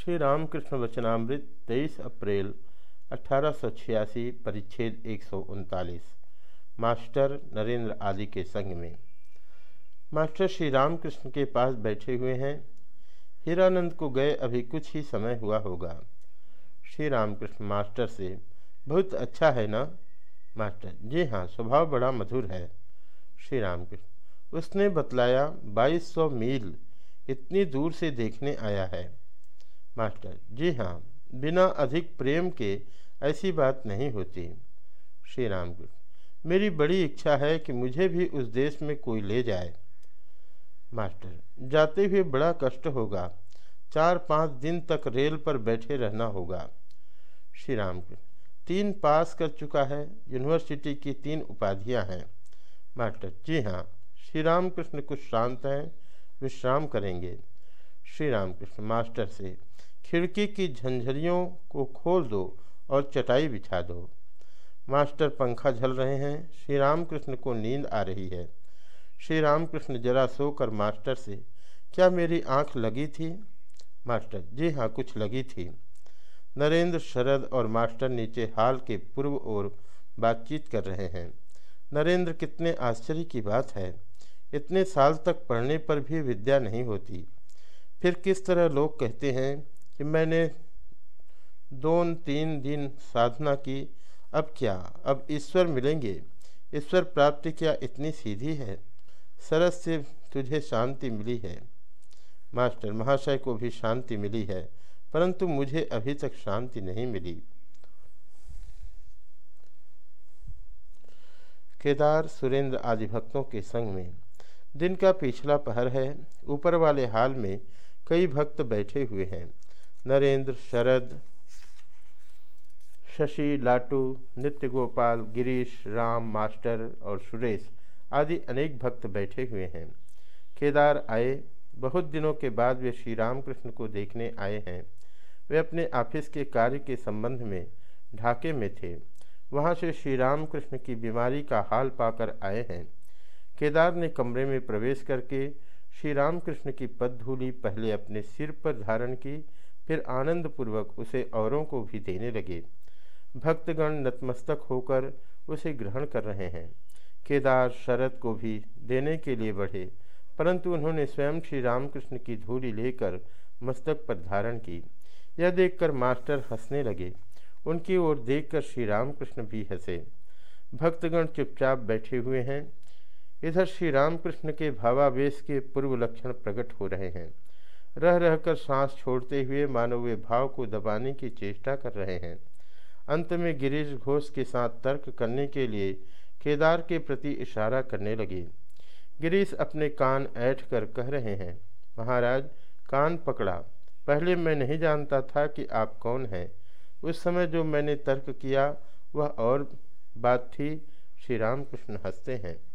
श्री रामकृष्ण वचनामृत 23 अप्रैल अठारह सौ छियासी, परिच्छेद एक सौ उनतालीस, मास्टर नरेंद्र आदि के संग में। मास्टर श्री रामकृष्ण के पास बैठे हुए हैं। हीरानंद को गए अभी कुछ ही समय हुआ होगा। श्री रामकृष्ण मास्टर से, बहुत अच्छा है ना? मास्टर, जी हाँ स्वभाव बड़ा मधुर है। श्री रामकृष्ण, उसने बतलाया 2200 मील इतनी दूर से देखने आया है। मास्टर। जी हाँ बिना अधिक प्रेम के ऐसी बात नहीं होती। श्री राम मेरी बड़ी इच्छा है कि मुझे भी उस देश में कोई ले जाए। मास्टर, जाते हुए बड़ा कष्ट होगा। चार पाँच दिन तक रेल पर बैठे रहना होगा। श्री राम तीन पास कर चुका है। यूनिवर्सिटी की तीन उपाधियाँ हैं। मास्टर, जी हाँ श्री राम कृष्ण कुछ शांत हैं, विश्राम करेंगे। श्री रामकृष्ण मास्टर से, खिड़की की झंझरियों को खोल दो और चटाई बिछा दो। मास्टर पंखा झल रहे हैं श्री रामकृष्ण को नींद आ रही है। श्री रामकृष्ण जरा सोकर मास्टर से, क्या मेरी आँख लगी थी? मास्टर, जी हाँ कुछ लगी थी। नरेंद्र शरद और मास्टर नीचे हाल के पूर्व ओर बातचीत कर रहे हैं। नरेंद्र, कितने आश्चर्य की बात है। इतने साल तक पढ़ने पर भी विद्या नहीं होती। फिर किस तरह लोग कहते हैं कि मैंने दो तीन दिन साधना की, अब क्या? अब ईश्वर मिलेंगे? ईश्वर प्राप्ति क्या इतनी सीधी है? सरस से तुझे शांति मिली है। मास्टर, महाशय को भी शांति मिली है, परंतु मुझे अभी तक शांति नहीं मिली। केदार, सुरेंद्र आदि भक्तों के संग में दिन का पिछला पहर है। ऊपर वाले हाल में कई भक्त बैठे हुए हैं। नरेंद्र, शरद, शशि, लाटू, नित्य गोपाल, गिरीश, राम, मास्टर और सुरेश आदि अनेक भक्त बैठे हुए हैं। केदार आए, बहुत दिनों के बाद वे श्री रामकृष्ण को देखने आए हैं। वे अपने ऑफ़िस के कार्य के संबंध में ढाके में थे। वहाँ से श्री रामकृष्ण की बीमारी का हाल पाकर आए हैं। केदार ने कमरे में प्रवेश करके श्री रामकृष्ण की पदधूलि पहले अपने सिर पर धारण की, फिर आनंदपूर्वक उसे औरों को भी देने लगे। भक्तगण नतमस्तक होकर उसे ग्रहण कर रहे हैं। केदार शरद को भी देने के लिए बढ़े, परंतु उन्होंने स्वयं श्री रामकृष्ण की धूली लेकर मस्तक पर धारण की। यह देखकर मास्टर हंसने लगे। उनकी ओर देखकर श्री रामकृष्ण भी हंसे। भक्तगण चुपचाप बैठे हुए हैं। इधर श्री रामकृष्ण के भावावेश के पूर्व लक्षण प्रकट हो रहे हैं। रह रहकर सांस छोड़ते हुए मानव वे भाव को दबाने की चेष्टा कर रहे हैं। अंत में गिरीश घोष के साथ तर्क करने के लिए केदार के प्रति इशारा करने लगे। गिरीश अपने कान ऐठ कर कह रहे हैं, महाराज, कान पकड़ा। पहले मैं नहीं जानता था कि आप कौन हैं। उस समय जो मैंने तर्क किया, वह और बात थी। श्री रामकृष्ण हँसते हैं।